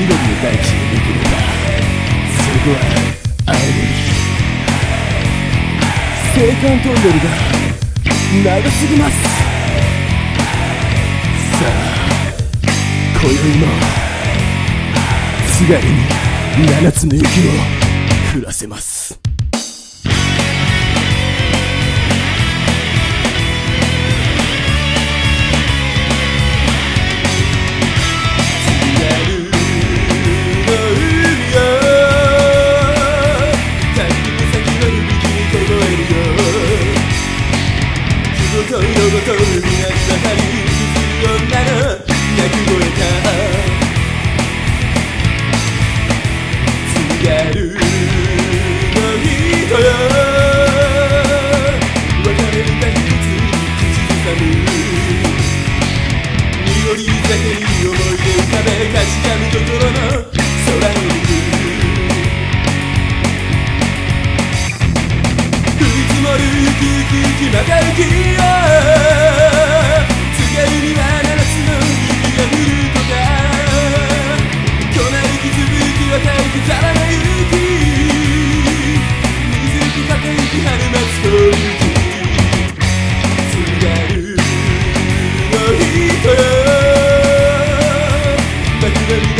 緑の大地に見くれたそこは青森青函トンネルが長すぎます。さあ今宵も津軽に7つの雪を降らせます。と夜ごと海が滴る水女の鳴き声が津軽の人よ別れるが一つ口ずさむ濁り酒に思い出浮かべかしがむ心の空を見る降り積もる雪雪きまた雪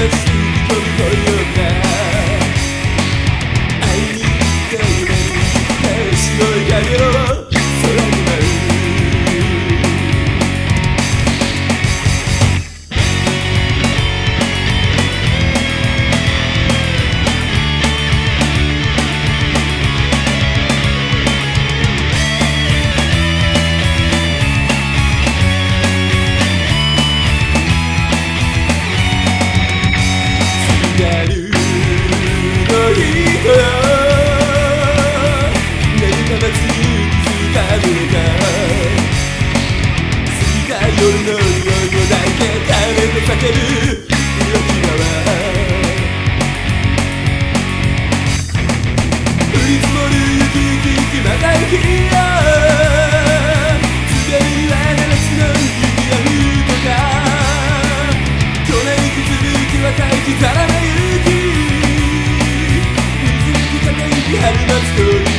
that sleep. きらな勇気。水にかけ息春のストーリー